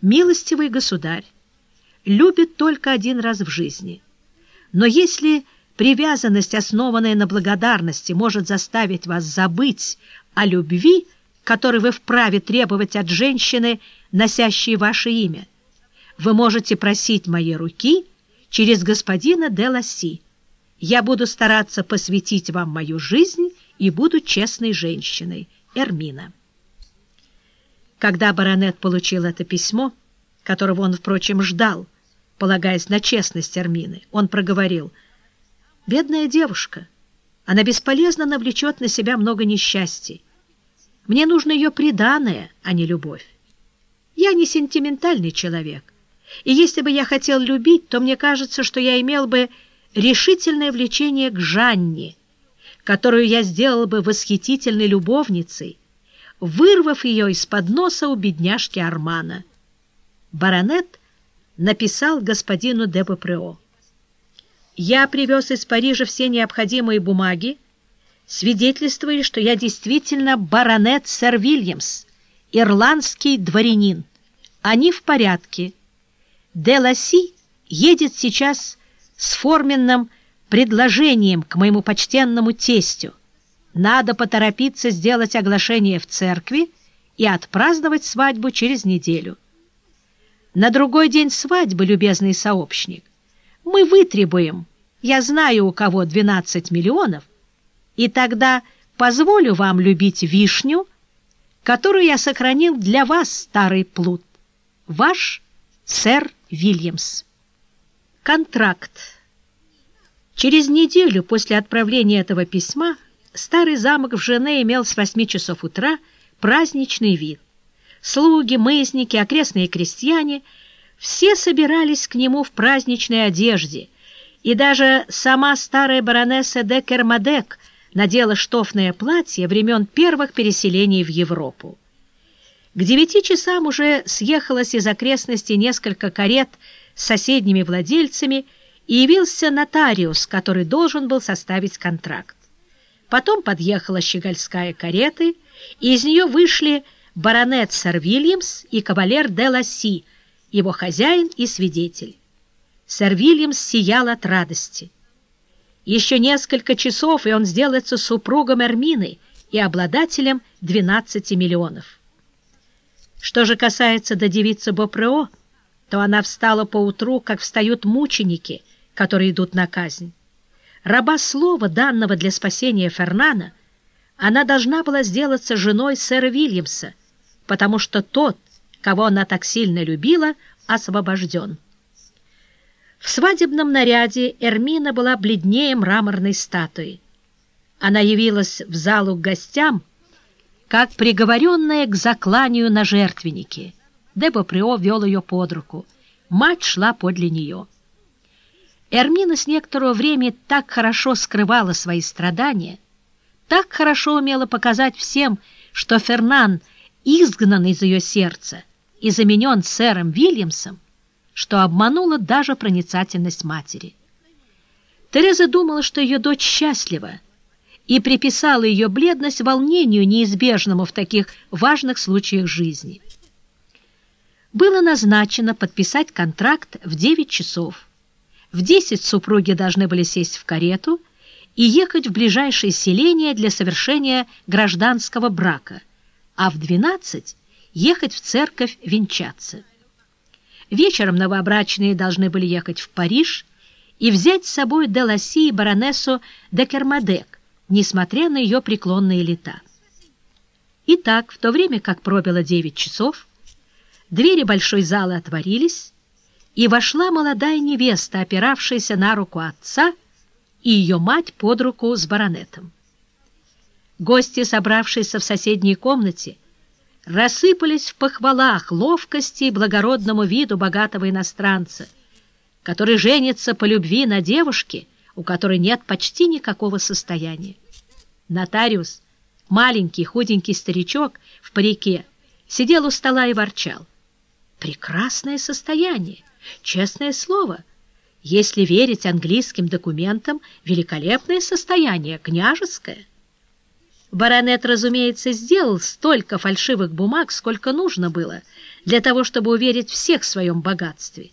Милостивый государь любит только один раз в жизни. Но если привязанность, основанная на благодарности, может заставить вас забыть о любви, которой вы вправе требовать от женщины, носящей ваше имя, вы можете просить моей руки через господина де Ласси. Я буду стараться посвятить вам мою жизнь и буду честной женщиной. Эрмина. Когда баронет получил это письмо, которого он, впрочем, ждал, полагаясь на честность Эрмины, он проговорил, «Бедная девушка, она бесполезно навлечет на себя много несчастий. Мне нужно ее преданное, а не любовь. Я не сентиментальный человек, и если бы я хотел любить, то мне кажется, что я имел бы решительное влечение к Жанне, которую я сделал бы восхитительной любовницей, вырвав ее из-под носа у бедняжки Армана. Баронет написал господину де Бопрео. «Я привез из Парижа все необходимые бумаги, свидетельствуя, что я действительно баронет сэр Вильямс, ирландский дворянин. Они в порядке. Де Ласси едет сейчас с форменным предложением к моему почтенному тестю, надо поторопиться сделать оглашение в церкви и отпраздновать свадьбу через неделю. На другой день свадьбы, любезный сообщник, мы вытребуем, я знаю у кого 12 миллионов, и тогда позволю вам любить вишню, которую я сохранил для вас, старый плут. Ваш сэр Вильямс. Контракт. Через неделю после отправления этого письма старый замок в Жене имел с восьми часов утра праздничный вид. Слуги, мызники, окрестные крестьяне — все собирались к нему в праздничной одежде, и даже сама старая баронесса де Кермадек надела штофное платье времен первых переселений в Европу. К девяти часам уже съехалось из окрестностей несколько карет с соседними владельцами и явился нотариус, который должен был составить контракт. Потом подъехала щегольская карета, и из нее вышли баронет сэр Вильямс и кавалер де Ласси, его хозяин и свидетель. Сэр Вильямс сиял от радости. Еще несколько часов, и он сделается супругом Эрмины и обладателем 12 миллионов. Что же касается до девицы Бопрео, то она встала поутру, как встают мученики, которые идут на казнь раба слова, данного для спасения Фернана, она должна была сделаться женой сэра Вильямса, потому что тот, кого она так сильно любила, освобожден. В свадебном наряде Эрмина была бледнее мраморной статуи. Она явилась в залу к гостям, как приговоренная к закланию на жертвеннике. Дебо Прио вел ее под руку. Мать шла подле нее. Эрмина с некоторого времени так хорошо скрывала свои страдания, так хорошо умела показать всем, что Фернан изгнан из ее сердца и заменен сэром Вильямсом, что обманула даже проницательность матери. Тереза думала, что ее дочь счастлива, и приписала ее бледность волнению, неизбежному в таких важных случаях жизни. Было назначено подписать контракт в 9 часов. В десять супруги должны были сесть в карету и ехать в ближайшее селение для совершения гражданского брака, а в двенадцать ехать в церковь венчаться. Вечером новобрачные должны были ехать в Париж и взять с собой Деласи и баронессу де Кермадек, несмотря на ее преклонные лета. Итак, в то время как пробило девять часов, двери большой залы отворились, и вошла молодая невеста, опиравшаяся на руку отца, и ее мать под руку с баронетом. Гости, собравшиеся в соседней комнате, рассыпались в похвалах ловкости и благородному виду богатого иностранца, который женится по любви на девушке, у которой нет почти никакого состояния. Нотариус, маленький худенький старичок в парике, сидел у стола и ворчал. Прекрасное состояние! Честное слово, если верить английским документам, великолепное состояние, княжеское. Баронет, разумеется, сделал столько фальшивых бумаг, сколько нужно было, для того, чтобы уверить всех в своем богатстве.